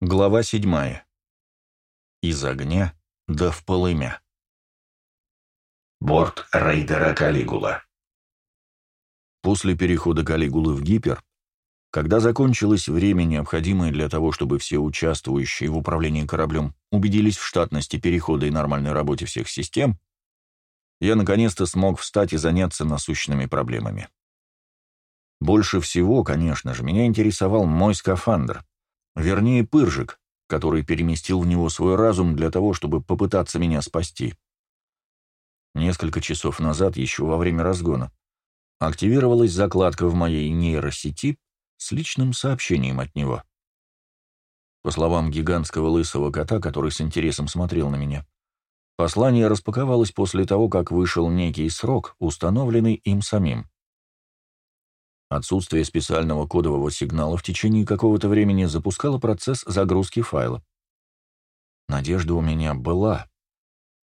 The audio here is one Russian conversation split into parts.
Глава седьмая. Из огня до в полымя. Борт рейдера Калигула. После перехода Калигулы в гипер, когда закончилось время, необходимое для того, чтобы все участвующие в управлении кораблем убедились в штатности перехода и нормальной работе всех систем, я наконец-то смог встать и заняться насущными проблемами. Больше всего, конечно же, меня интересовал мой скафандр — Вернее, Пыржик, который переместил в него свой разум для того, чтобы попытаться меня спасти. Несколько часов назад, еще во время разгона, активировалась закладка в моей нейросети с личным сообщением от него. По словам гигантского лысого кота, который с интересом смотрел на меня, послание распаковалось после того, как вышел некий срок, установленный им самим. Отсутствие специального кодового сигнала в течение какого-то времени запускало процесс загрузки файла. Надежда у меня была.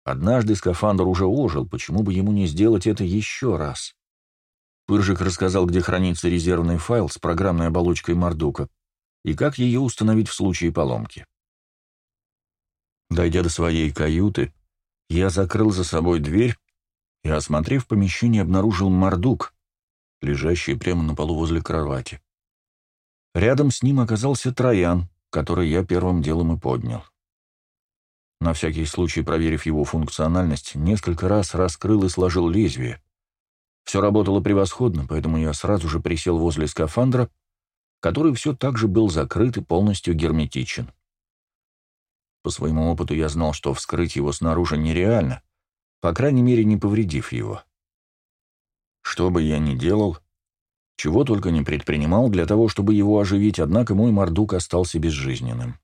Однажды скафандр уже ожил, почему бы ему не сделать это еще раз? Пыржик рассказал, где хранится резервный файл с программной оболочкой Мардука и как ее установить в случае поломки. Дойдя до своей каюты, я закрыл за собой дверь и, осмотрев помещение, обнаружил Мардук — лежащий прямо на полу возле кровати. Рядом с ним оказался Троян, который я первым делом и поднял. На всякий случай, проверив его функциональность, несколько раз раскрыл и сложил лезвие. Все работало превосходно, поэтому я сразу же присел возле скафандра, который все так же был закрыт и полностью герметичен. По своему опыту я знал, что вскрыть его снаружи нереально, по крайней мере, не повредив его. Что бы я ни делал, чего только не предпринимал для того, чтобы его оживить, однако мой мордук остался безжизненным.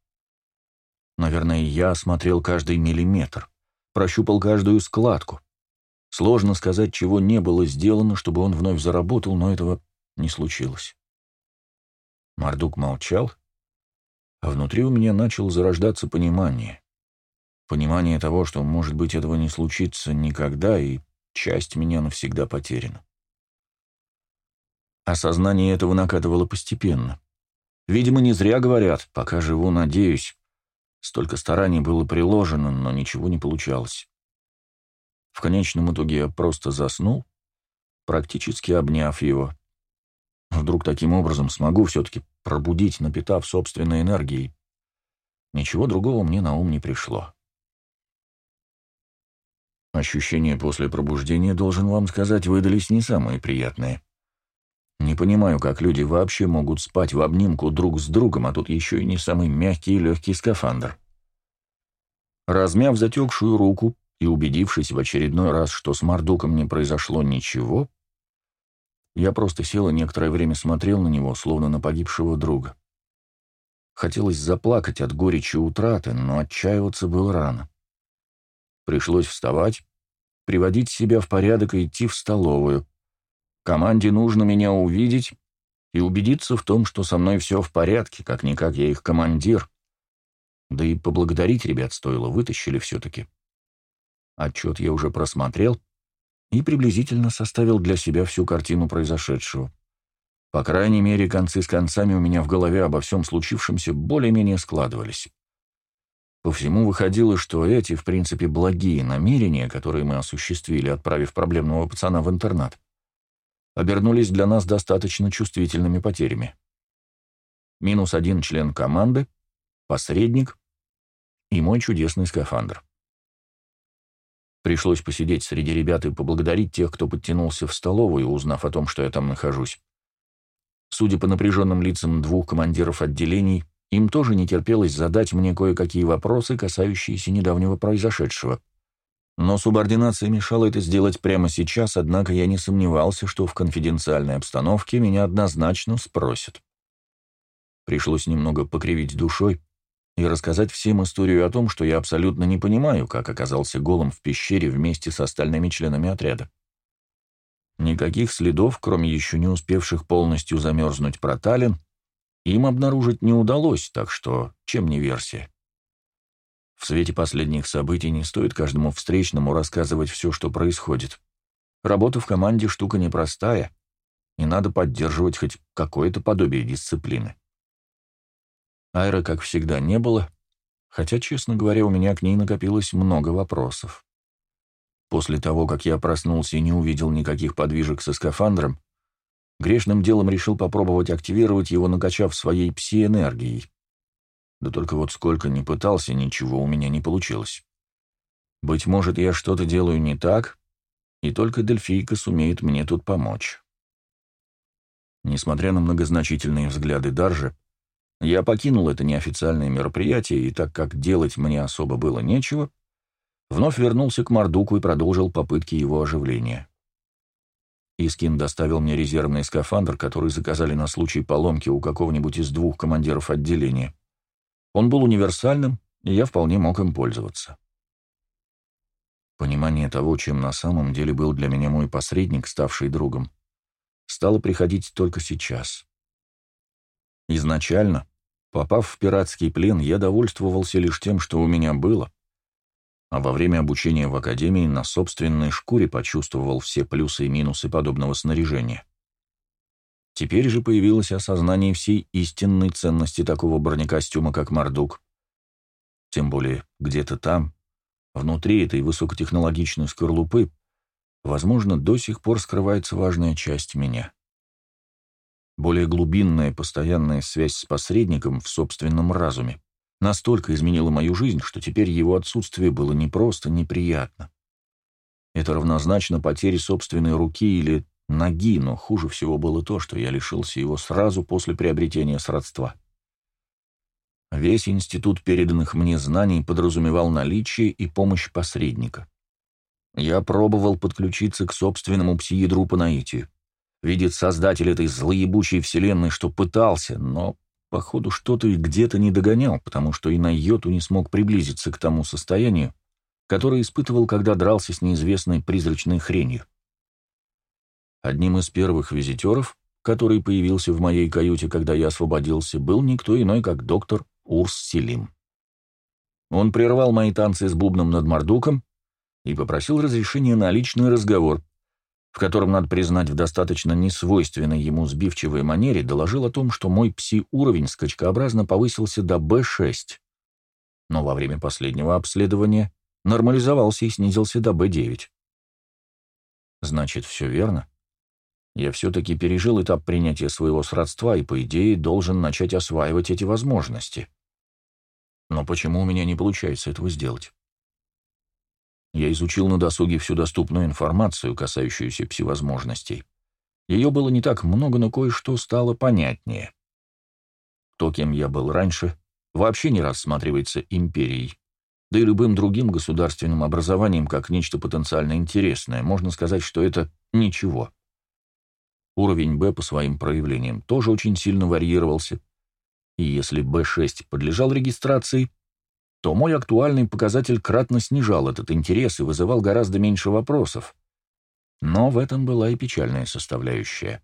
Наверное, я осмотрел каждый миллиметр, прощупал каждую складку. Сложно сказать, чего не было сделано, чтобы он вновь заработал, но этого не случилось. Мордук молчал, а внутри у меня начало зарождаться понимание. Понимание того, что, может быть, этого не случится никогда, и часть меня навсегда потеряна. Осознание этого накатывало постепенно. Видимо, не зря говорят, пока живу, надеюсь. Столько стараний было приложено, но ничего не получалось. В конечном итоге я просто заснул, практически обняв его. Вдруг таким образом смогу все-таки пробудить, напитав собственной энергией. Ничего другого мне на ум не пришло. Ощущения после пробуждения, должен вам сказать, выдались не самые приятные. Не понимаю, как люди вообще могут спать в обнимку друг с другом, а тут еще и не самый мягкий и легкий скафандр. Размяв затекшую руку и убедившись в очередной раз, что с Мардуком не произошло ничего, я просто сел и некоторое время смотрел на него, словно на погибшего друга. Хотелось заплакать от горечи утраты, но отчаиваться было рано. Пришлось вставать, приводить себя в порядок и идти в столовую — Команде нужно меня увидеть и убедиться в том, что со мной все в порядке, как-никак я их командир. Да и поблагодарить ребят стоило, вытащили все-таки. Отчет я уже просмотрел и приблизительно составил для себя всю картину произошедшего. По крайней мере, концы с концами у меня в голове обо всем случившемся более-менее складывались. По всему выходило, что эти, в принципе, благие намерения, которые мы осуществили, отправив проблемного пацана в интернат, обернулись для нас достаточно чувствительными потерями. Минус один член команды, посредник и мой чудесный скафандр. Пришлось посидеть среди ребят и поблагодарить тех, кто подтянулся в столовую, узнав о том, что я там нахожусь. Судя по напряженным лицам двух командиров отделений, им тоже не терпелось задать мне кое-какие вопросы, касающиеся недавнего произошедшего — но субординация мешала это сделать прямо сейчас, однако я не сомневался, что в конфиденциальной обстановке меня однозначно спросят. Пришлось немного покривить душой и рассказать всем историю о том, что я абсолютно не понимаю, как оказался голым в пещере вместе с остальными членами отряда. Никаких следов, кроме еще не успевших полностью замерзнуть проталин, им обнаружить не удалось, так что чем не версия. В свете последних событий не стоит каждому встречному рассказывать все, что происходит. Работа в команде штука непростая, и надо поддерживать хоть какое-то подобие дисциплины. Айры, как всегда, не было, хотя, честно говоря, у меня к ней накопилось много вопросов. После того, как я проснулся и не увидел никаких подвижек со скафандром, грешным делом решил попробовать активировать его, накачав своей пси-энергией. Да только вот сколько ни пытался, ничего у меня не получилось. Быть может, я что-то делаю не так, и только Дельфийка сумеет мне тут помочь. Несмотря на многозначительные взгляды Даржи, я покинул это неофициальное мероприятие, и так как делать мне особо было нечего, вновь вернулся к Мардуку и продолжил попытки его оживления. Искин доставил мне резервный скафандр, который заказали на случай поломки у какого-нибудь из двух командиров отделения. Он был универсальным, и я вполне мог им пользоваться. Понимание того, чем на самом деле был для меня мой посредник, ставший другом, стало приходить только сейчас. Изначально, попав в пиратский плен, я довольствовался лишь тем, что у меня было, а во время обучения в академии на собственной шкуре почувствовал все плюсы и минусы подобного снаряжения. Теперь же появилось осознание всей истинной ценности такого бронекостюма, как Мардук. Тем более, где-то там, внутри этой высокотехнологичной скорлупы, возможно, до сих пор скрывается важная часть меня. Более глубинная постоянная связь с посредником в собственном разуме настолько изменило мою жизнь, что теперь его отсутствие было не просто неприятно. Это равнозначно потере собственной руки или ноги, но хуже всего было то, что я лишился его сразу после приобретения сродства. Весь институт переданных мне знаний подразумевал наличие и помощь посредника. Я пробовал подключиться к собственному пси-ядру по наитию. Видит создатель этой злоебучей вселенной, что пытался, но Походу, что-то и где-то не догонял, потому что и на йоту не смог приблизиться к тому состоянию, которое испытывал, когда дрался с неизвестной призрачной хренью. Одним из первых визитеров, который появился в моей каюте, когда я освободился, был никто иной, как доктор Урс Селим. Он прервал мои танцы с бубном над Мордуком и попросил разрешения на личный разговор, в котором, надо признать, в достаточно несвойственной ему сбивчивой манере доложил о том, что мой пси-уровень скачкообразно повысился до Б6, но во время последнего обследования нормализовался и снизился до Б9. Значит, все верно. Я все-таки пережил этап принятия своего сродства и, по идее, должен начать осваивать эти возможности. Но почему у меня не получается этого сделать? Я изучил на досуге всю доступную информацию, касающуюся пси-возможностей. Ее было не так много, но кое-что стало понятнее. То, кем я был раньше, вообще не рассматривается империей, да и любым другим государственным образованием как нечто потенциально интересное. Можно сказать, что это ничего. Уровень Б по своим проявлениям тоже очень сильно варьировался, и если Б6 подлежал регистрации, то мой актуальный показатель кратно снижал этот интерес и вызывал гораздо меньше вопросов. Но в этом была и печальная составляющая.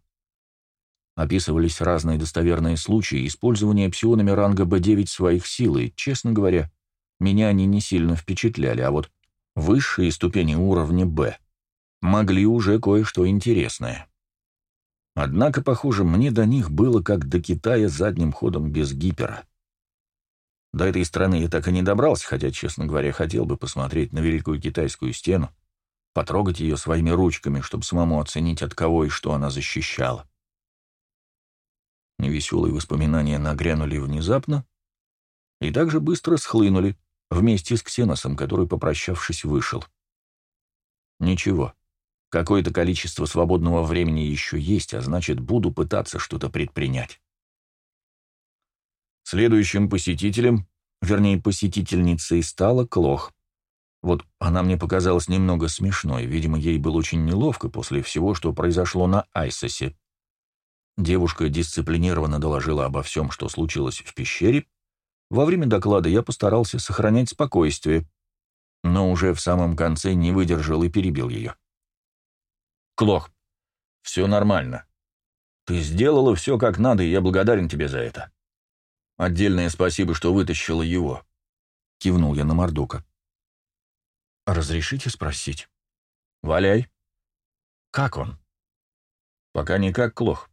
Описывались разные достоверные случаи использования псионами ранга Б9 своих сил, и, честно говоря, меня они не сильно впечатляли, а вот высшие ступени уровня Б могли уже кое-что интересное. Однако, похоже, мне до них было как до Китая задним ходом без гипера. До этой страны я так и не добрался, хотя, честно говоря, хотел бы посмотреть на Великую Китайскую стену, потрогать ее своими ручками, чтобы самому оценить, от кого и что она защищала. Невеселые воспоминания нагрянули внезапно и также быстро схлынули вместе с Ксеносом, который, попрощавшись, вышел. Ничего, какое-то количество свободного времени еще есть, а значит, буду пытаться что-то предпринять. Следующим посетителем, вернее, посетительницей стала Клох. Вот она мне показалась немного смешной, видимо, ей было очень неловко после всего, что произошло на Айсосе. Девушка дисциплинированно доложила обо всем, что случилось в пещере. Во время доклада я постарался сохранять спокойствие, но уже в самом конце не выдержал и перебил ее. «Клох, все нормально. Ты сделала все как надо, и я благодарен тебе за это. Отдельное спасибо, что вытащила его. Кивнул я на Мордука. «Разрешите спросить?» «Валяй». «Как он?» «Пока никак, Клох.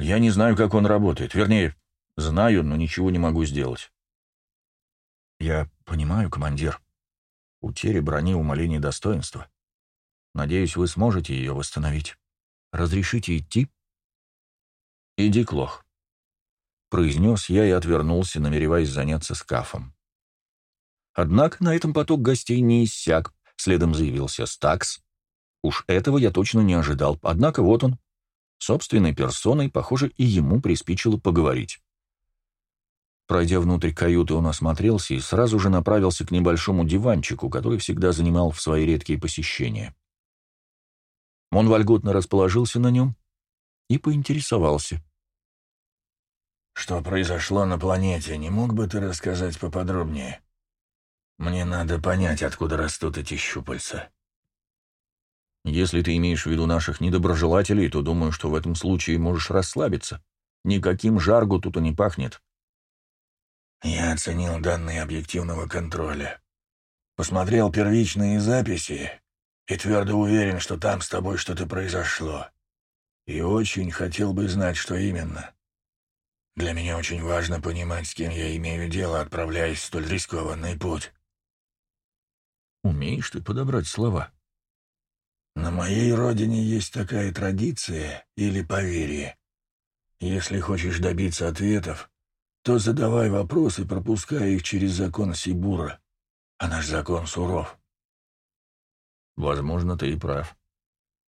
Я не знаю, как он работает. Вернее, Знаю, но ничего не могу сделать. Я понимаю, командир. Утери брони умоление достоинства. Надеюсь, вы сможете ее восстановить. Разрешите идти? Иди, Клох. Произнес я и отвернулся, намереваясь заняться скафом. Однако на этом поток гостей не иссяк. Следом заявился Стакс. Уж этого я точно не ожидал. Однако вот он. Собственной персоной, похоже, и ему приспичило поговорить. Пройдя внутрь каюты, он осмотрелся и сразу же направился к небольшому диванчику, который всегда занимал в свои редкие посещения. Он вольготно расположился на нем и поинтересовался. «Что произошло на планете, не мог бы ты рассказать поподробнее? Мне надо понять, откуда растут эти щупальца». «Если ты имеешь в виду наших недоброжелателей, то думаю, что в этом случае можешь расслабиться. Никаким жаргу тут и не пахнет. Я оценил данные объективного контроля. Посмотрел первичные записи и твердо уверен, что там с тобой что-то произошло. И очень хотел бы знать, что именно. Для меня очень важно понимать, с кем я имею дело, отправляясь в столь рискованный путь. Умеешь ты подобрать слова? На моей родине есть такая традиция или поверье. Если хочешь добиться ответов, то задавай вопросы, пропуская их через закон Сибура. А наш закон суров. Возможно, ты и прав.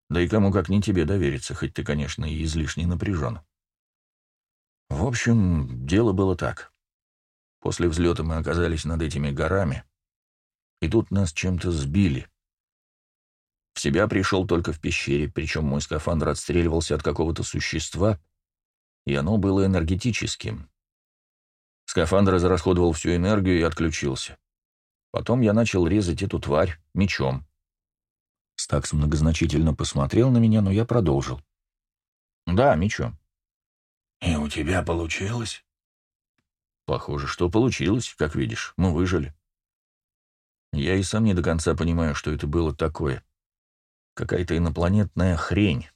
Да и кому как не тебе довериться, хоть ты, конечно, и излишне напряжен. В общем, дело было так. После взлета мы оказались над этими горами, и тут нас чем-то сбили. В себя пришел только в пещере, причем мой скафандр отстреливался от какого-то существа, и оно было энергетическим. Скафандр израсходовал всю энергию и отключился. Потом я начал резать эту тварь мечом. Стакс многозначительно посмотрел на меня, но я продолжил. «Да, мечом». «И у тебя получилось?» «Похоже, что получилось, как видишь. Мы выжили». Я и сам не до конца понимаю, что это было такое. Какая-то инопланетная хрень.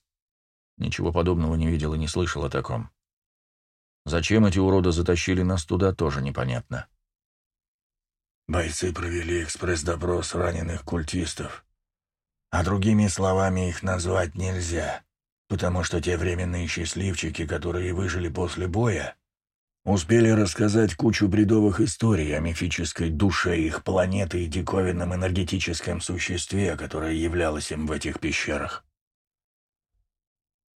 Ничего подобного не видел и не слышал о таком. Зачем эти уроды затащили нас туда, тоже непонятно. Бойцы провели экспресс-допрос раненых культистов. А другими словами их назвать нельзя, потому что те временные счастливчики, которые выжили после боя, успели рассказать кучу бредовых историй о мифической душе их планеты и диковинном энергетическом существе, которое являлось им в этих пещерах.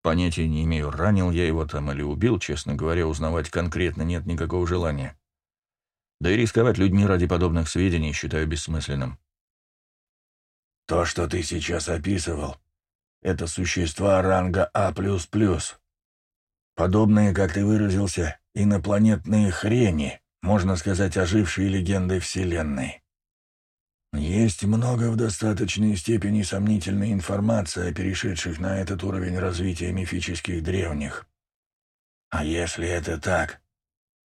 Понятия не имею, ранил я его там или убил, честно говоря, узнавать конкретно нет никакого желания. Да и рисковать людьми ради подобных сведений считаю бессмысленным. То, что ты сейчас описывал, это существа ранга А++. Подобные, как ты выразился, инопланетные хрени, можно сказать, ожившие легенды Вселенной. Есть много в достаточной степени сомнительной информации о перешедших на этот уровень развития мифических древних. А если это так,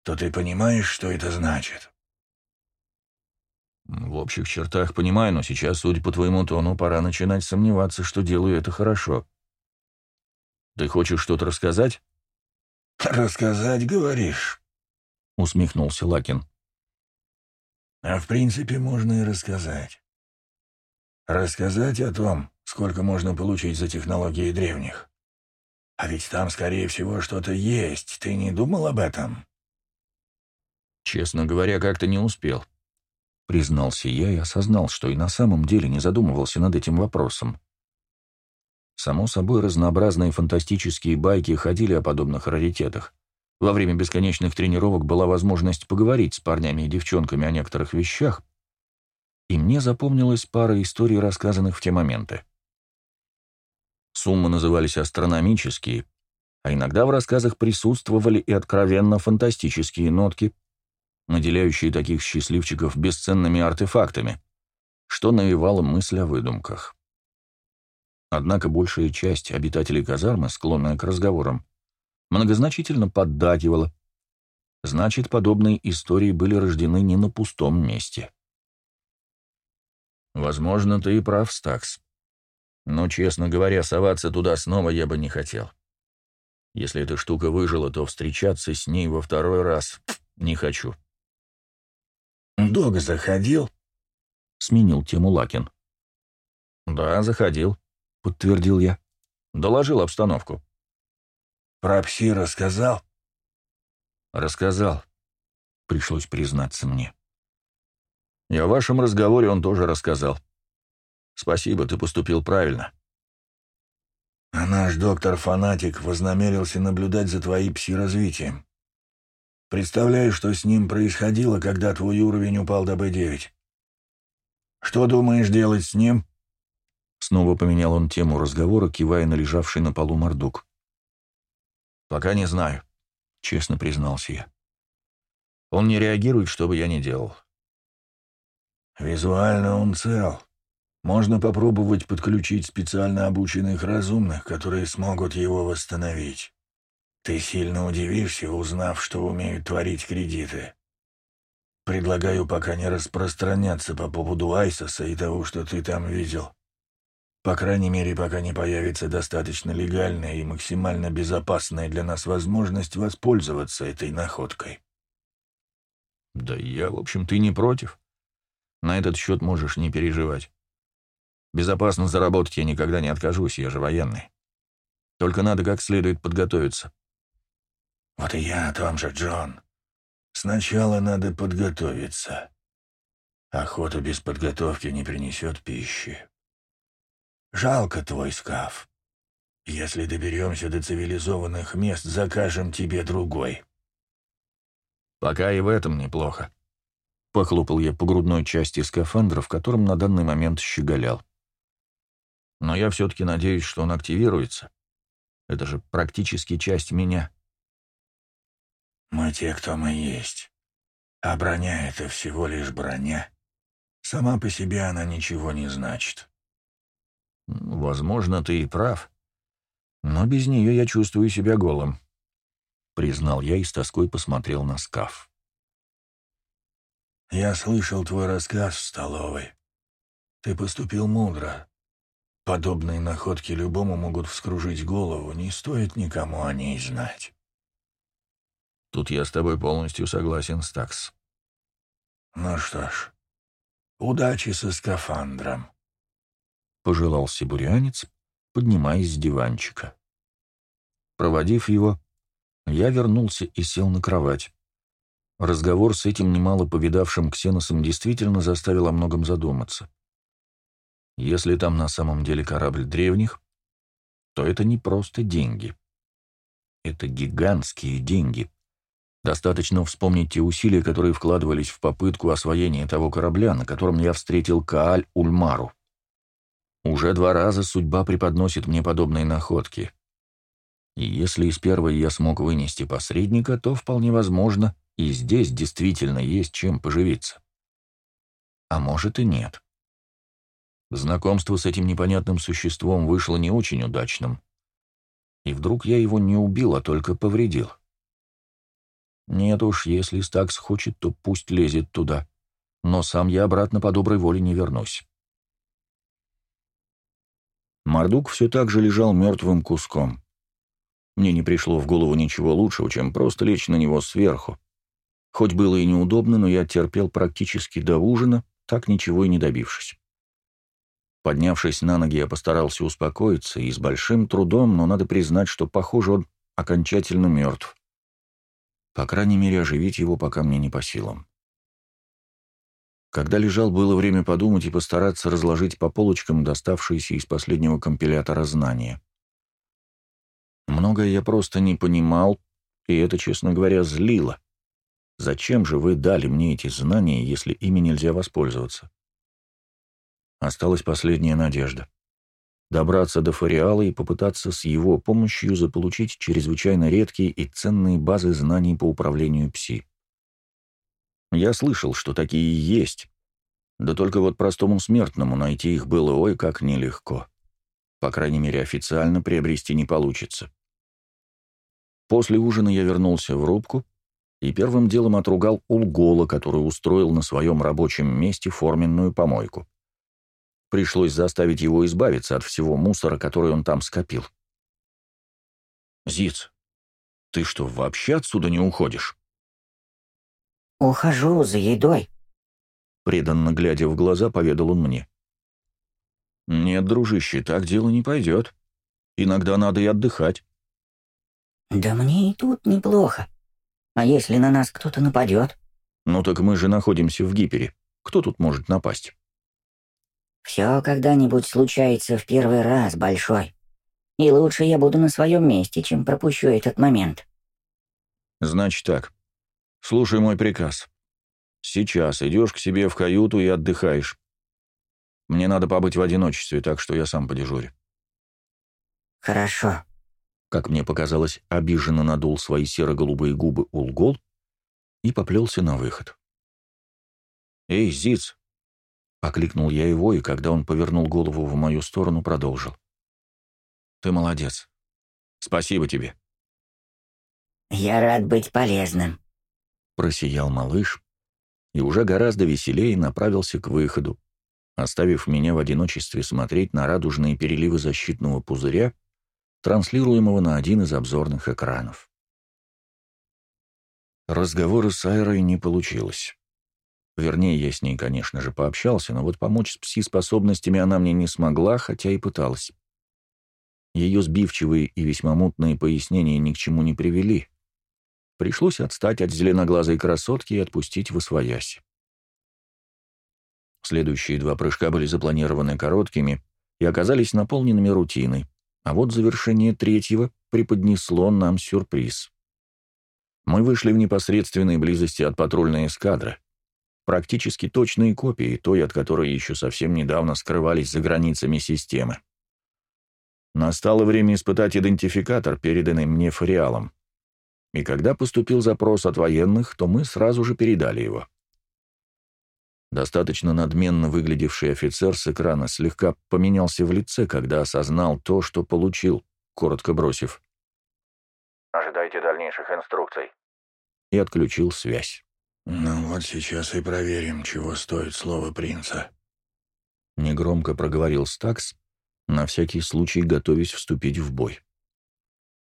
то ты понимаешь, что это значит? В общих чертах понимаю, но сейчас, судя по твоему тону, пора начинать сомневаться, что делаю это хорошо. Ты хочешь что-то рассказать? «Рассказать, говоришь?» — усмехнулся Лакин. А в принципе можно и рассказать. Рассказать о том, сколько можно получить за технологии древних. А ведь там, скорее всего, что-то есть. Ты не думал об этом? Честно говоря, как-то не успел. Признался я и осознал, что и на самом деле не задумывался над этим вопросом. Само собой, разнообразные фантастические байки ходили о подобных раритетах. Во время бесконечных тренировок была возможность поговорить с парнями и девчонками о некоторых вещах, и мне запомнилась пара историй, рассказанных в те моменты. Суммы назывались астрономические, а иногда в рассказах присутствовали и откровенно фантастические нотки, наделяющие таких счастливчиков бесценными артефактами, что навевало мысль о выдумках. Однако большая часть обитателей казармы, склонная к разговорам, многозначительно поддакивала. Значит, подобные истории были рождены не на пустом месте. Возможно, ты и прав, Стакс. Но, честно говоря, соваться туда снова я бы не хотел. Если эта штука выжила, то встречаться с ней во второй раз не хочу. «Дога заходил?» — сменил тему Лакин. «Да, заходил», — подтвердил я. Доложил обстановку. «Про пси рассказал?» «Рассказал», — пришлось признаться мне. «И о вашем разговоре он тоже рассказал. Спасибо, ты поступил правильно». «А наш доктор-фанатик вознамерился наблюдать за твоим пси-развитием. Представляешь, что с ним происходило, когда твой уровень упал до Б9? Что думаешь делать с ним?» Снова поменял он тему разговора, кивая на лежавший на полу мордук. «Пока не знаю», — честно признался я. «Он не реагирует, что бы я ни делал». «Визуально он цел. Можно попробовать подключить специально обученных разумных, которые смогут его восстановить. Ты сильно удивишься, узнав, что умеют творить кредиты. Предлагаю пока не распространяться по поводу Айсоса и того, что ты там видел. По крайней мере, пока не появится достаточно легальная и максимально безопасная для нас возможность воспользоваться этой находкой. Да я, в общем, ты не против. На этот счет можешь не переживать. Безопасно заработать я никогда не откажусь, я же военный. Только надо как следует подготовиться. Вот и я о том же, Джон. Сначала надо подготовиться. Охота без подготовки не принесет пищи. Жалко твой скаф. Если доберемся до цивилизованных мест, закажем тебе другой. Пока и в этом неплохо. Похлопал я по грудной части скафандра, в котором на данный момент щеголял. Но я все-таки надеюсь, что он активируется. Это же практически часть меня. Мы те, кто мы есть. А броня — это всего лишь броня. Сама по себе она ничего не значит. «Возможно, ты и прав. Но без нее я чувствую себя голым», — признал я и с тоской посмотрел на скаф. «Я слышал твой рассказ в столовой. Ты поступил мудро. Подобные находки любому могут вскружить голову, не стоит никому о ней знать». «Тут я с тобой полностью согласен, Стакс». «Ну что ж, удачи со скафандром» пожелал сибурянец, поднимаясь с диванчика. Проводив его, я вернулся и сел на кровать. Разговор с этим немало повидавшим ксеносом действительно заставил о многом задуматься. Если там на самом деле корабль древних, то это не просто деньги. Это гигантские деньги. Достаточно вспомнить те усилия, которые вкладывались в попытку освоения того корабля, на котором я встретил Кааль-Ульмару. Уже два раза судьба преподносит мне подобные находки. И если из первой я смог вынести посредника, то вполне возможно, и здесь действительно есть чем поживиться. А может и нет. Знакомство с этим непонятным существом вышло не очень удачным. И вдруг я его не убил, а только повредил. Нет уж, если Стакс хочет, то пусть лезет туда. Но сам я обратно по доброй воле не вернусь. Мордук все так же лежал мертвым куском. Мне не пришло в голову ничего лучшего, чем просто лечь на него сверху. Хоть было и неудобно, но я терпел практически до ужина, так ничего и не добившись. Поднявшись на ноги, я постарался успокоиться, и с большим трудом, но надо признать, что, похоже, он окончательно мертв. По крайней мере, оживить его пока мне не по силам. Когда лежал, было время подумать и постараться разложить по полочкам доставшиеся из последнего компилятора знания. Многое я просто не понимал, и это, честно говоря, злило. Зачем же вы дали мне эти знания, если ими нельзя воспользоваться? Осталась последняя надежда. Добраться до Фариала и попытаться с его помощью заполучить чрезвычайно редкие и ценные базы знаний по управлению ПСИ. Я слышал, что такие есть. Да только вот простому смертному найти их было ой как нелегко. По крайней мере, официально приобрести не получится. После ужина я вернулся в рубку и первым делом отругал Улгола, который устроил на своем рабочем месте форменную помойку. Пришлось заставить его избавиться от всего мусора, который он там скопил. «Зиц, Ты что, вообще отсюда не уходишь?» «Ухожу за едой», — преданно глядя в глаза, поведал он мне. «Нет, дружище, так дело не пойдет. Иногда надо и отдыхать». «Да мне и тут неплохо. А если на нас кто-то нападет?» «Ну так мы же находимся в гипере. Кто тут может напасть?» «Все когда-нибудь случается в первый раз, Большой. И лучше я буду на своем месте, чем пропущу этот момент». «Значит так. Слушай мой приказ. Сейчас идешь к себе в каюту и отдыхаешь. Мне надо побыть в одиночестве, так что я сам подежурю». «Хорошо», как мне показалось, обиженно надул свои серо-голубые губы Улгол и поплелся на выход. «Эй, Зиц!» — окликнул я его, и когда он повернул голову в мою сторону, продолжил. «Ты молодец. Спасибо тебе». «Я рад быть полезным», — просиял малыш и уже гораздо веселее направился к выходу, оставив меня в одиночестве смотреть на радужные переливы защитного пузыря, транслируемого на один из обзорных экранов. Разговора с Айрой не получилось. Вернее, я с ней, конечно же, пообщался, но вот помочь с пси-способностями она мне не смогла, хотя и пыталась. Ее сбивчивые и весьма мутные пояснения ни к чему не привели. Пришлось отстать от зеленоглазой красотки и отпустить в освоясь. Следующие два прыжка были запланированы короткими и оказались наполненными рутиной, а вот завершение третьего преподнесло нам сюрприз. Мы вышли в непосредственной близости от патрульной эскадры, практически точные копии той, от которой еще совсем недавно скрывались за границами системы. Настало время испытать идентификатор, переданный мне фариалом. И когда поступил запрос от военных, то мы сразу же передали его. Достаточно надменно выглядевший офицер с экрана слегка поменялся в лице, когда осознал то, что получил, коротко бросив. «Ожидайте дальнейших инструкций». И отключил связь. «Ну вот сейчас и проверим, чего стоит слово принца». Негромко проговорил Стакс, на всякий случай готовясь вступить в бой.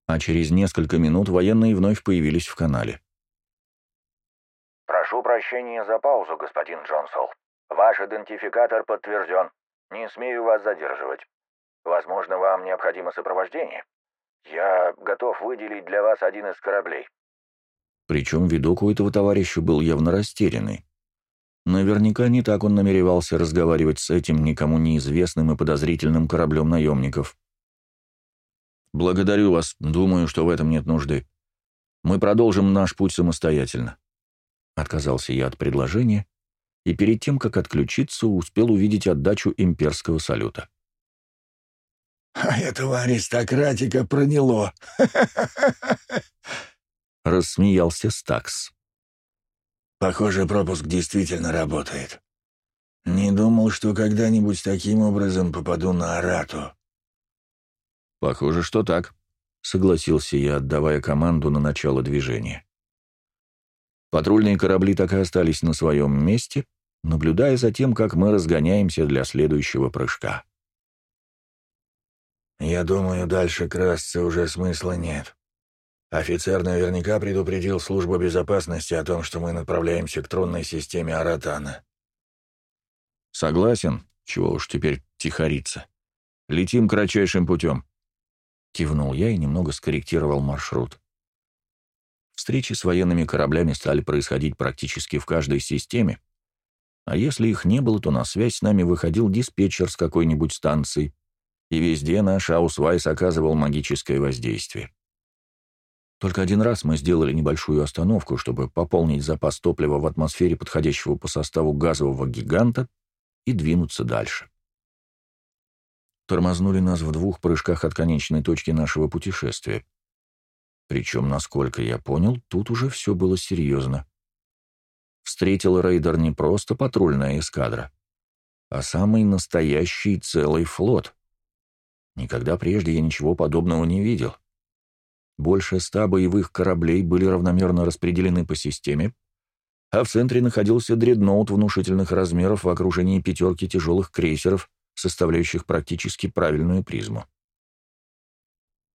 А через несколько минут военные вновь появились в канале. «Прошу прощения за паузу, господин Джонсол. Ваш идентификатор подтвержден. Не смею вас задерживать. Возможно, вам необходимо сопровождение. Я готов выделить для вас один из кораблей». Причем видок у этого товарища был явно растерянный. Наверняка не так он намеревался разговаривать с этим никому неизвестным и подозрительным кораблем наемников. «Благодарю вас. Думаю, что в этом нет нужды. Мы продолжим наш путь самостоятельно». Отказался я от предложения, и перед тем, как отключиться, успел увидеть отдачу имперского салюта. «А этого аристократика проняло!» Рассмеялся Стакс. «Похоже, пропуск действительно работает. Не думал, что когда-нибудь таким образом попаду на Арату». «Похоже, что так», — согласился я, отдавая команду на начало движения. Патрульные корабли так и остались на своем месте, наблюдая за тем, как мы разгоняемся для следующего прыжка. «Я думаю, дальше красться уже смысла нет. Офицер наверняка предупредил службу безопасности о том, что мы направляемся к тронной системе Аратана». «Согласен. Чего уж теперь тихориться. Летим кратчайшим путем». Кивнул я и немного скорректировал маршрут. Встречи с военными кораблями стали происходить практически в каждой системе, а если их не было, то на связь с нами выходил диспетчер с какой-нибудь станции, и везде наш Аусвайс оказывал магическое воздействие. Только один раз мы сделали небольшую остановку, чтобы пополнить запас топлива в атмосфере подходящего по составу газового гиганта и двинуться дальше. Тормознули нас в двух прыжках от конечной точки нашего путешествия — причем, насколько я понял, тут уже все было серьезно. Встретил рейдер не просто патрульная эскадра, а самый настоящий целый флот. Никогда прежде я ничего подобного не видел. Больше ста боевых кораблей были равномерно распределены по системе, а в центре находился дредноут внушительных размеров в окружении пятерки тяжелых крейсеров, составляющих практически правильную призму.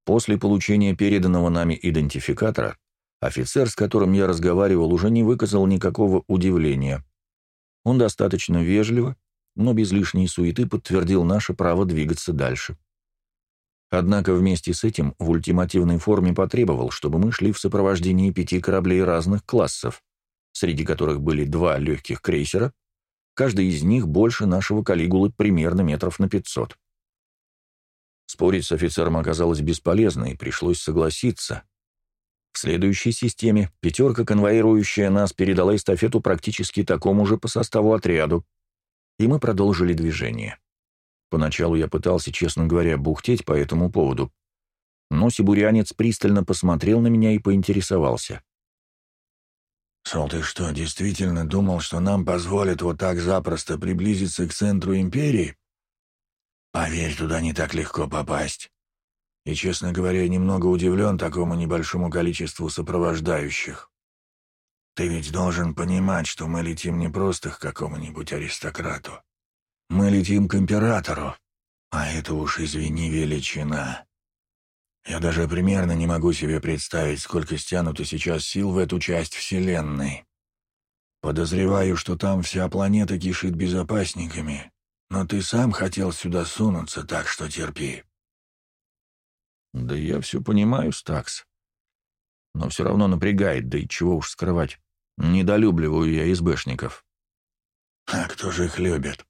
После получения переданного нами идентификатора, офицер, с которым я разговаривал, уже не выказал никакого удивления. Он достаточно вежливо, но без лишней суеты подтвердил наше право двигаться дальше. Однако вместе с этим в ультимативной форме потребовал, чтобы мы шли в сопровождении пяти кораблей разных классов, среди которых были два легких крейсера, каждый из них больше нашего Калигулы примерно метров на 500. Спорить с офицером оказалось бесполезно, и пришлось согласиться. В следующей системе пятерка, конвоирующая нас, передала эстафету практически такому же по составу отряду, и мы продолжили движение. Поначалу я пытался, честно говоря, бухтеть по этому поводу, но сибурянец пристально посмотрел на меня и поинтересовался. «Сол, ты что, действительно думал, что нам позволят вот так запросто приблизиться к центру Империи?» Поверь, туда не так легко попасть. И, честно говоря, немного удивлен такому небольшому количеству сопровождающих. Ты ведь должен понимать, что мы летим не просто к какому-нибудь аристократу. Мы летим к императору, а это уж, извини, величина. Я даже примерно не могу себе представить, сколько стянуто сейчас сил в эту часть Вселенной. Подозреваю, что там вся планета кишит безопасниками, но ты сам хотел сюда сунуться, так что терпи». «Да я все понимаю, Стакс. Но все равно напрягает, да и чего уж скрывать. Недолюбливаю я избэшников». «А кто же их любит?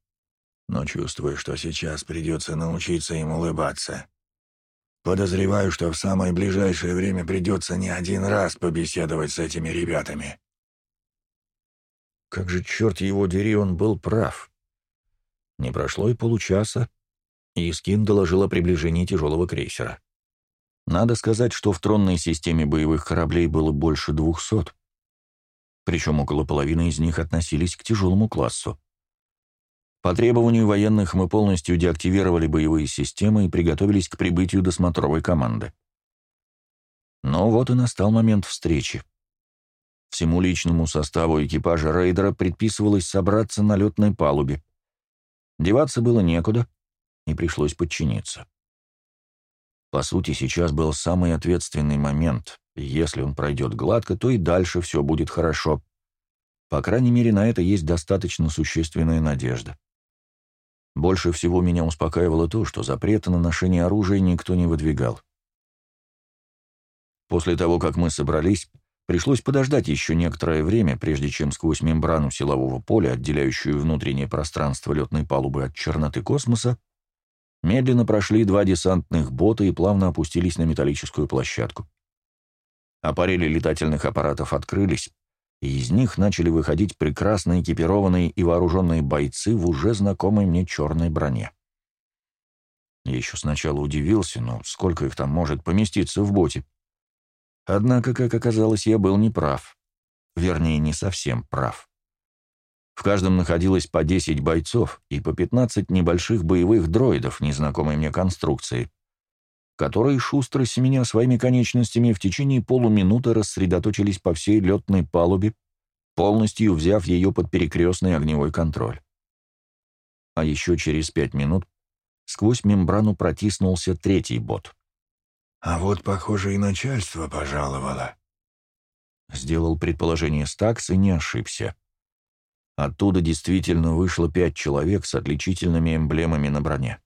Но чувствую, что сейчас придется научиться им улыбаться. Подозреваю, что в самое ближайшее время придется не один раз побеседовать с этими ребятами». Как же, черт его дери, он был прав. Не прошло и получаса, и Искин доложил о приближении тяжелого крейсера. Надо сказать, что в тронной системе боевых кораблей было больше двухсот, причем около половины из них относились к тяжелому классу. По требованию военных мы полностью деактивировали боевые системы и приготовились к прибытию досмотровой команды. Но вот и настал момент встречи. Всему личному составу экипажа рейдера предписывалось собраться на летной палубе, Деваться было некуда, и пришлось подчиниться. По сути, сейчас был самый ответственный момент. Если он пройдет гладко, то и дальше все будет хорошо. По крайней мере, на это есть достаточно существенная надежда. Больше всего меня успокаивало то, что запрета на ношение оружия никто не выдвигал. После того, как мы собрались, Пришлось подождать еще некоторое время, прежде чем сквозь мембрану силового поля, отделяющую внутреннее пространство летной палубы от черноты космоса, медленно прошли два десантных бота и плавно опустились на металлическую площадку. Аппарели летательных аппаратов открылись, и из них начали выходить прекрасно экипированные и вооруженные бойцы в уже знакомой мне черной броне. Я еще сначала удивился, но сколько их там может поместиться в боте? Однако, как оказалось, я был неправ. Вернее, не совсем прав. В каждом находилось по 10 бойцов и по 15 небольших боевых дроидов незнакомой мне конструкции, которые шустро семеня своими конечностями в течение полуминуты рассредоточились по всей летной палубе, полностью взяв ее под перекрестный огневой контроль. А еще через пять минут сквозь мембрану протиснулся третий бот. А вот, похоже, и начальство пожаловало. Сделал предположение Стакс и не ошибся. Оттуда действительно вышло пять человек с отличительными эмблемами на броне.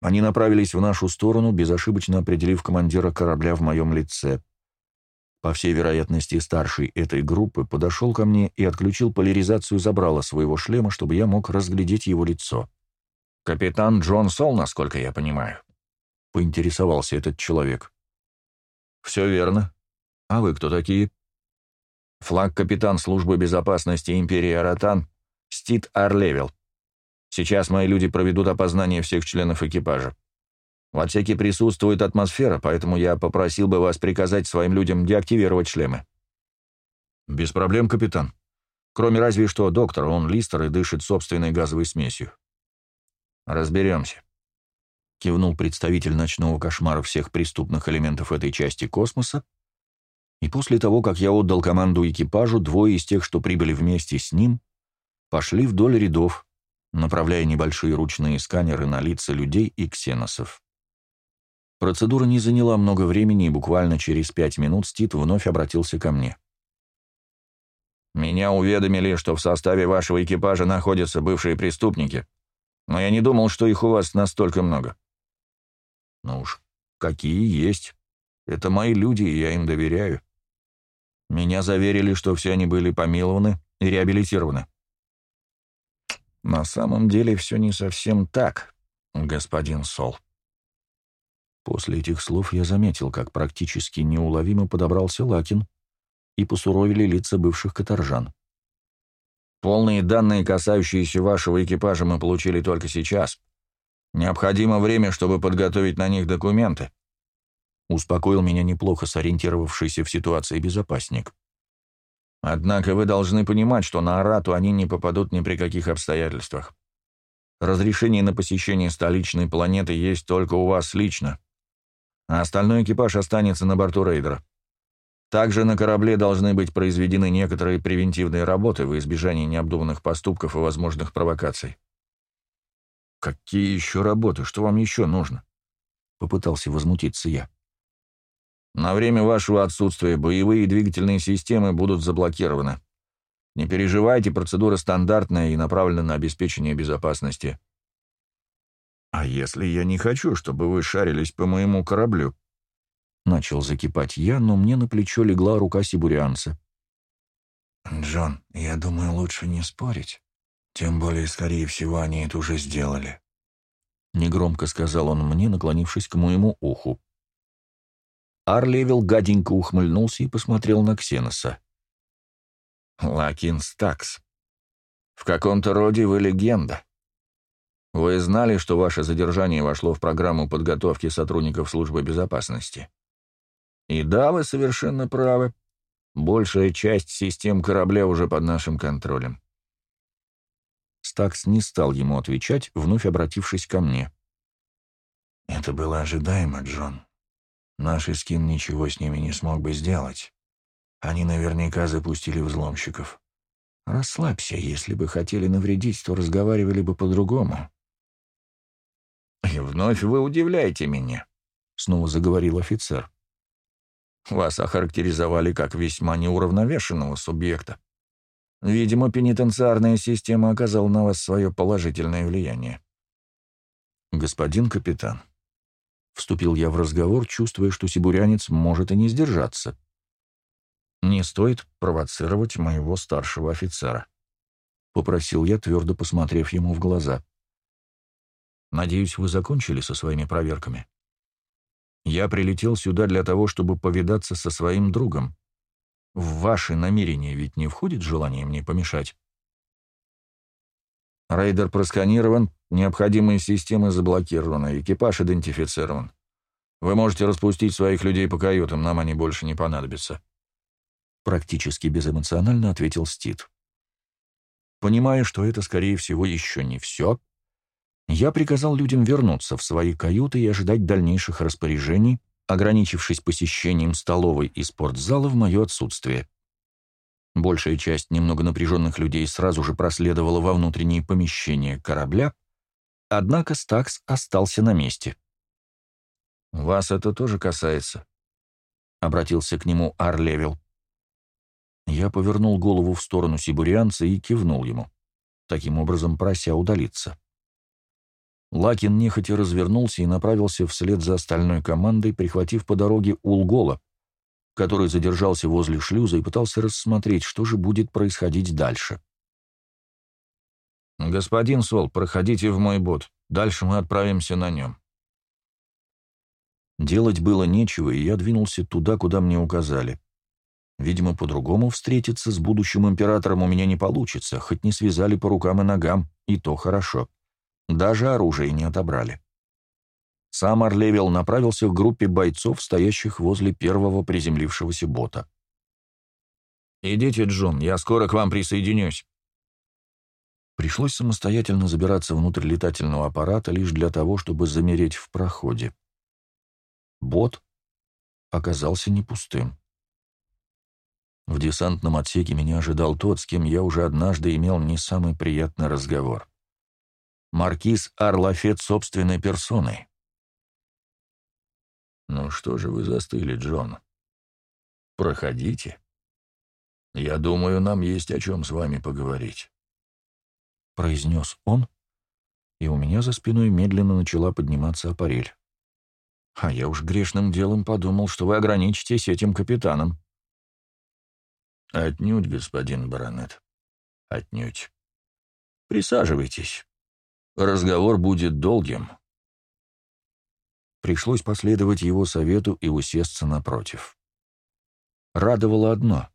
Они направились в нашу сторону, безошибочно определив командира корабля в моем лице. По всей вероятности, старший этой группы подошел ко мне и отключил поляризацию забрала своего шлема, чтобы я мог разглядеть его лицо. «Капитан Джон Сол, насколько я понимаю», — поинтересовался этот человек. «Все верно. А вы кто такие?» «Флаг-капитан службы безопасности Империи Аратан Стит Арлевел. Сейчас мои люди проведут опознание всех членов экипажа. В отсеке присутствует атмосфера, поэтому я попросил бы вас приказать своим людям деактивировать шлемы». «Без проблем, капитан. Кроме разве что доктора, он листер и дышит собственной газовой смесью». «Разберемся» кивнул представитель ночного кошмара всех преступных элементов этой части космоса, и после того, как я отдал команду экипажу, двое из тех, что прибыли вместе с ним, пошли вдоль рядов, направляя небольшие ручные сканеры на лица людей и ксеносов. Процедура не заняла много времени, и буквально через пять минут Стит вновь обратился ко мне. «Меня уведомили, что в составе вашего экипажа находятся бывшие преступники, но я не думал, что их у вас настолько много». «Ну уж, какие есть. Это мои люди, и я им доверяю. Меня заверили, что все они были помилованы и реабилитированы». «На самом деле все не совсем так, господин Сол». После этих слов я заметил, как практически неуловимо подобрался Лакин, и посуровили лица бывших каторжан. «Полные данные, касающиеся вашего экипажа, мы получили только сейчас. Необходимо время, чтобы подготовить на них документы», успокоил меня неплохо сориентировавшийся в ситуации безопасник. «Однако вы должны понимать, что на Арату они не попадут ни при каких обстоятельствах. Разрешение на посещение столичной планеты есть только у вас лично, а остальной экипаж останется на борту рейдера. Также на корабле должны быть произведены некоторые превентивные работы во избежание необдуманных поступков и возможных провокаций. «Какие еще работы? Что вам еще нужно?» — попытался возмутиться я. «На время вашего отсутствия боевые и двигательные системы будут заблокированы. Не переживайте, процедура стандартная и направлена на обеспечение безопасности». «А если я не хочу, чтобы вы шарились по моему кораблю?» Начал закипать я, но мне на плечо легла рука сибурианца. «Джон, я думаю, лучше не спорить. Тем более, скорее всего, они это уже сделали». Негромко сказал он мне, наклонившись к моему уху. Арлевел гаденько ухмыльнулся и посмотрел на Ксеноса. «Лакин Стакс, в каком-то роде вы легенда. Вы знали, что ваше задержание вошло в программу подготовки сотрудников службы безопасности?» И да, вы совершенно правы. Большая часть систем корабля уже под нашим контролем. Стакс не стал ему отвечать, вновь обратившись ко мне. «Это было ожидаемо, Джон. Наш Искин ничего с ними не смог бы сделать. Они наверняка запустили взломщиков. Расслабься, если бы хотели навредить, то разговаривали бы по-другому». «И вновь вы удивляете меня», — снова заговорил офицер. Вас охарактеризовали как весьма неуравновешенного субъекта. Видимо, пенитенциарная система оказала на вас свое положительное влияние. «Господин капитан», — вступил я в разговор, чувствуя, что сибурянец может и не сдержаться. «Не стоит провоцировать моего старшего офицера», — попросил я, твердо посмотрев ему в глаза. «Надеюсь, вы закончили со своими проверками?» Я прилетел сюда для того, чтобы повидаться со своим другом. В ваши намерения ведь не входит желание мне помешать? Рейдер просканирован, необходимые системы заблокированы, экипаж идентифицирован. Вы можете распустить своих людей по каютам, нам они больше не понадобятся. Практически безэмоционально ответил Стит. Понимая, что это, скорее всего, еще не все, я приказал людям вернуться в свои каюты и ожидать дальнейших распоряжений, ограничившись посещением столовой и спортзала в мое отсутствие. Большая часть немного напряженных людей сразу же проследовала во внутренние помещения корабля, однако Стакс остался на месте. «Вас это тоже касается?» — обратился к нему Арлевел. Я повернул голову в сторону сибурианца и кивнул ему, таким образом прося удалиться. Лакин нехотя развернулся и направился вслед за остальной командой, прихватив по дороге Улгола, который задержался возле шлюза и пытался рассмотреть, что же будет происходить дальше. «Господин Сол, проходите в мой бот. Дальше мы отправимся на нем». Делать было нечего, и я двинулся туда, куда мне указали. Видимо, по-другому встретиться с будущим императором у меня не получится, хоть не связали по рукам и ногам, и то хорошо. Даже оружие не отобрали. Сам Орлевел направился к группе бойцов, стоящих возле первого приземлившегося бота. «Идите, Джон, я скоро к вам присоединюсь». Пришлось самостоятельно забираться внутрь летательного аппарата лишь для того, чтобы замереть в проходе. Бот оказался не пустым. В десантном отсеке меня ожидал тот, с кем я уже однажды имел не самый приятный разговор маркиз Арлафет собственной персоной. «Ну что же вы застыли, Джон? Проходите. Я думаю, нам есть о чем с вами поговорить», — произнес он, и у меня за спиной медленно начала подниматься аппарель. А я уж грешным делом подумал, что вы ограничитесь этим капитаном. Отнюдь, господин баронет, отнюдь. Присаживайтесь. Разговор будет долгим. Пришлось последовать его совету и усесться напротив. Радовало одно.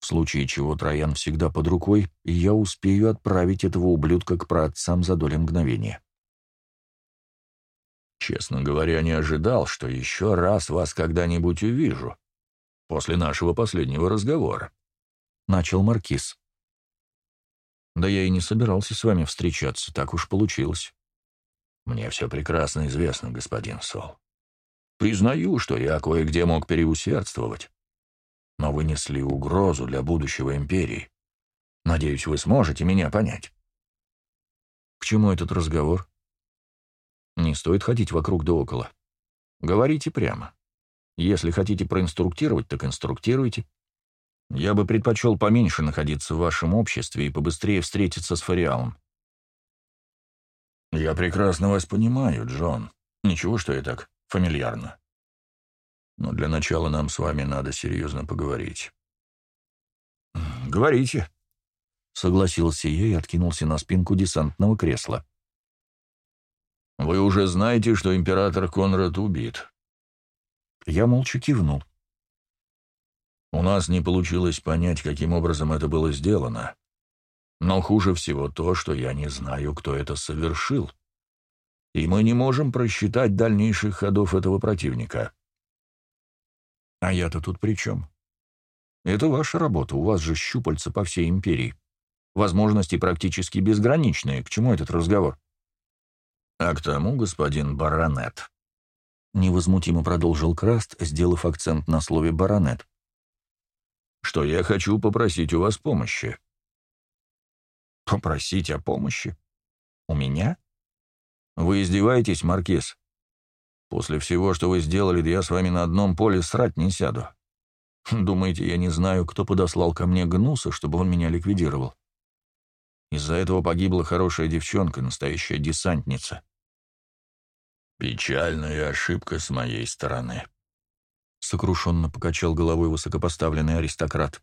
В случае чего Троян всегда под рукой, и я успею отправить этого ублюдка к праотцам за доли мгновения. Честно говоря, не ожидал, что еще раз вас когда-нибудь увижу, после нашего последнего разговора. Начал Маркиз. Да я и не собирался с вами встречаться, так уж получилось. Мне все прекрасно известно, господин Сол. Признаю, что я кое-где мог переусердствовать, но вы несли угрозу для будущего империи. Надеюсь, вы сможете меня понять. К чему этот разговор? Не стоит ходить вокруг да около. Говорите прямо. Если хотите проинструктировать, так инструктируйте. Я бы предпочел поменьше находиться в вашем обществе и побыстрее встретиться с Фариалом. Я прекрасно вас понимаю, Джон. Ничего, что я так фамильярно. Но для начала нам с вами надо серьезно поговорить. «Говорите», — согласился я и откинулся на спинку десантного кресла. «Вы уже знаете, что император Конрад убит?» Я молча кивнул. У нас не получилось понять, каким образом это было сделано. Но хуже всего то, что я не знаю, кто это совершил. И мы не можем просчитать дальнейших ходов этого противника. А я-то тут при чем? Это ваша работа, у вас же щупальца по всей империи. Возможности практически безграничные. К чему этот разговор? А к тому, господин баронет. Невозмутимо продолжил Краст, сделав акцент на слове «баронет» что я хочу попросить у вас помощи». «Попросить о помощи? У меня?» «Вы издеваетесь, Маркиз? После всего, что вы сделали, я с вами на одном поле срать не сяду. Думаете, я не знаю, кто подослал ко мне гнуса, чтобы он меня ликвидировал? Из-за этого погибла хорошая девчонка, настоящая десантница». «Печальная ошибка с моей стороны», сокрушенно покачал головой высокопоставленный аристократ.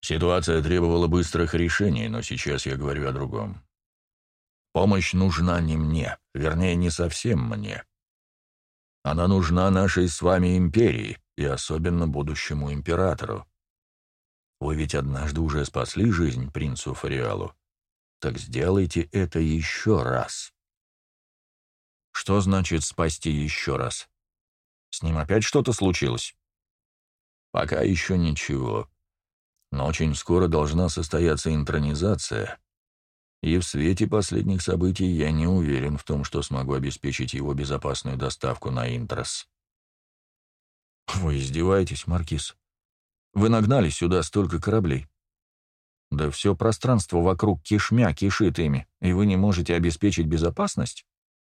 Ситуация требовала быстрых решений, но сейчас я говорю о другом. Помощь нужна не мне, вернее, не совсем мне. Она нужна нашей с вами империи и особенно будущему императору. Вы ведь однажды уже спасли жизнь принцу Фариалу. Так сделайте это еще раз. Что значит спасти еще раз? С ним опять что-то случилось? Пока еще ничего. Но очень скоро должна состояться интронизация. И в свете последних событий я не уверен в том, что смогу обеспечить его безопасную доставку на Интрос. Вы издеваетесь, Маркиз? Вы нагнали сюда столько кораблей. Да все пространство вокруг кишмя кишит ими, и вы не можете обеспечить безопасность?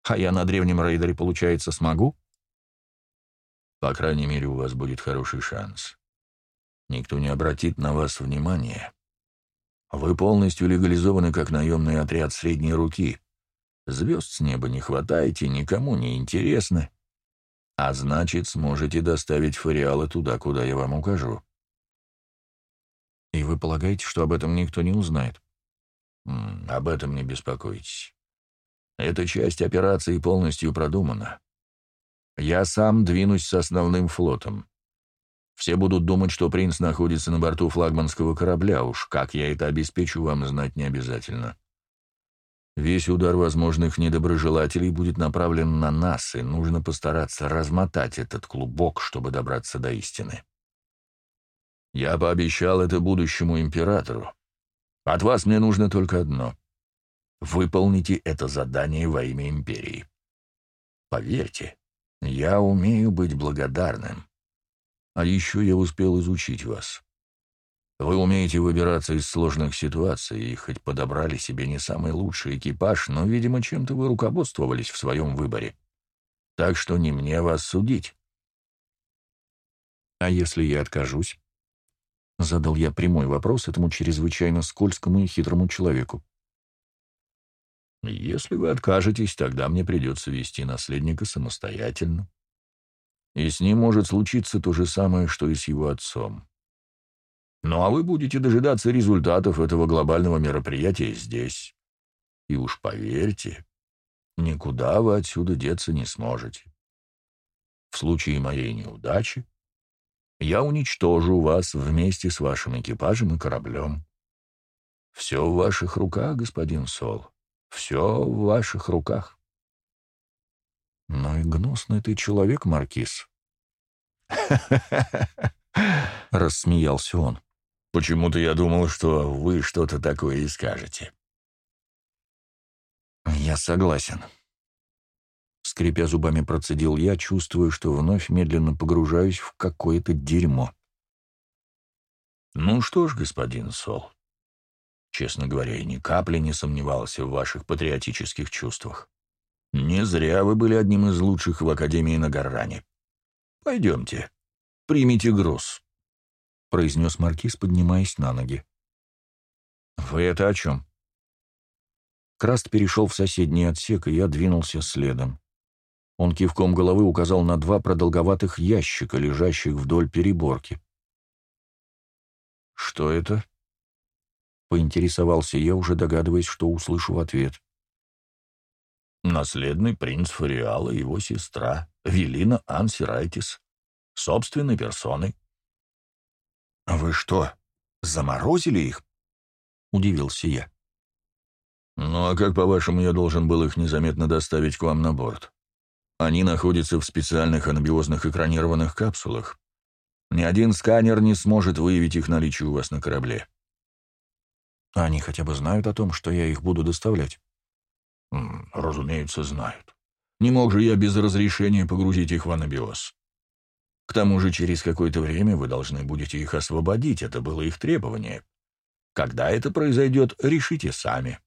А я на древнем рейдере, получается, смогу? По крайней мере, у вас будет хороший шанс. Никто не обратит на вас внимания. Вы полностью легализованы как наемный отряд средней руки. Звезд с неба не хватаете, никому не интересны. А значит, сможете доставить фариалы туда, куда я вам укажу. И вы полагаете, что об этом никто не узнает? Об этом не беспокойтесь. Эта часть операции полностью продумана. Я сам двинусь с основным флотом. Все будут думать, что принц находится на борту флагманского корабля, уж как я это обеспечу, вам знать не обязательно. Весь удар возможных недоброжелателей будет направлен на нас, и нужно постараться размотать этот клубок, чтобы добраться до истины. Я пообещал это будущему императору. От вас мне нужно только одно. Выполните это задание во имя империи. Поверьте, я умею быть благодарным. А еще я успел изучить вас. Вы умеете выбираться из сложных ситуаций и хоть подобрали себе не самый лучший экипаж, но, видимо, чем-то вы руководствовались в своем выборе. Так что не мне вас судить. А если я откажусь? Задал я прямой вопрос этому чрезвычайно скользкому и хитрому человеку. Если вы откажетесь, тогда мне придется вести наследника самостоятельно. И с ним может случиться то же самое, что и с его отцом. Ну а вы будете дожидаться результатов этого глобального мероприятия здесь. И уж поверьте, никуда вы отсюда деться не сможете. В случае моей неудачи я уничтожу вас вместе с вашим экипажем и кораблем. Все в ваших руках, господин Сол. Все в ваших руках. Ну и гнусный ты человек, Маркиз. Рассмеялся он. Почему-то я думал, что вы что-то такое и скажете. Я согласен. Скрипя зубами, процедил я, чувствуя, что вновь медленно погружаюсь в какое-то дерьмо. «Ну что ж, господин Сол, честно говоря, я ни капли не сомневался в ваших патриотических чувствах. Не зря вы были одним из лучших в Академии на Гарране. Пойдемте, примите груз», — произнес Маркиз, поднимаясь на ноги. «Вы это о чем?» Краст перешел в соседний отсек, и я двинулся следом. Он кивком головы указал на два продолговатых ящика, лежащих вдоль переборки. «Что это?» — поинтересовался я, уже догадываясь, что услышу в ответ. «Наследный принц Фариала и его сестра, Велина Ансирайтис, собственной персоной». «Вы что, заморозили их?» — удивился я. «Ну а как, по-вашему, я должен был их незаметно доставить к вам на борт?» Они находятся в специальных анабиозных экранированных капсулах. Ни один сканер не сможет выявить их наличие у вас на корабле. Они хотя бы знают о том, что я их буду доставлять? Разумеется, знают. Не мог же я без разрешения погрузить их в анабиоз. К тому же через какое-то время вы должны будете их освободить, это было их требование. Когда это произойдет, решите сами.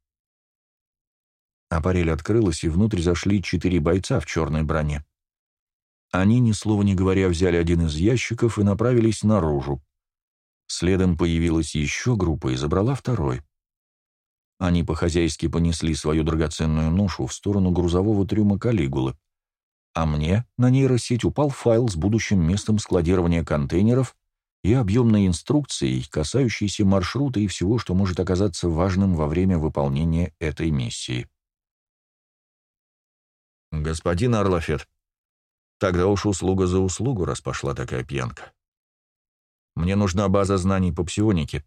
Аппарель открылась, и внутрь зашли четыре бойца в черной броне. Они, ни слова не говоря, взяли один из ящиков и направились наружу. Следом появилась еще группа и забрала второй. Они по-хозяйски понесли свою драгоценную ношу в сторону грузового трюма Калигулы. А мне на нейросеть упал файл с будущим местом складирования контейнеров и объемной инструкцией, касающейся маршрута и всего, что может оказаться важным во время выполнения этой миссии. «Господин Арлафет, тогда уж услуга за услугу, раз пошла такая пьянка. Мне нужна база знаний по псионике.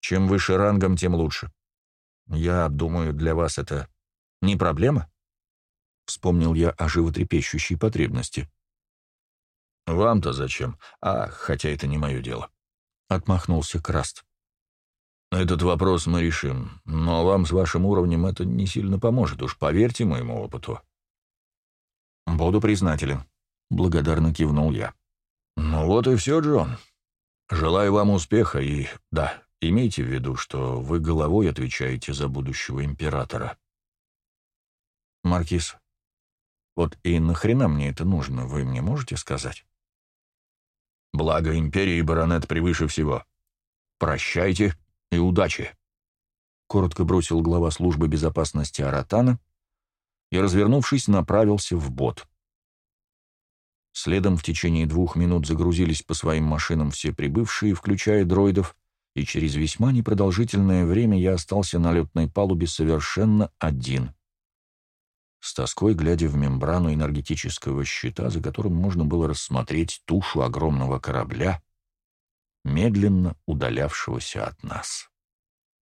Чем выше рангом, тем лучше. Я думаю, для вас это не проблема?» Вспомнил я о животрепещущей потребности. «Вам-то зачем? А, хотя это не мое дело», — отмахнулся Краст. «Этот вопрос мы решим, но вам с вашим уровнем это не сильно поможет, уж поверьте моему опыту». «Буду признателен», — благодарно кивнул я. «Ну вот и все, Джон. Желаю вам успеха и, да, имейте в виду, что вы головой отвечаете за будущего императора». «Маркиз, вот и нахрена мне это нужно, вы мне можете сказать?» «Благо империи, баронет, превыше всего. Прощайте и удачи!» Коротко бросил глава службы безопасности Аратана и, развернувшись, направился в бот. Следом в течение двух минут загрузились по своим машинам все прибывшие, включая дроидов, и через весьма непродолжительное время я остался на летной палубе совершенно один. С тоской глядя в мембрану энергетического щита, за которым можно было рассмотреть тушу огромного корабля, медленно удалявшегося от нас.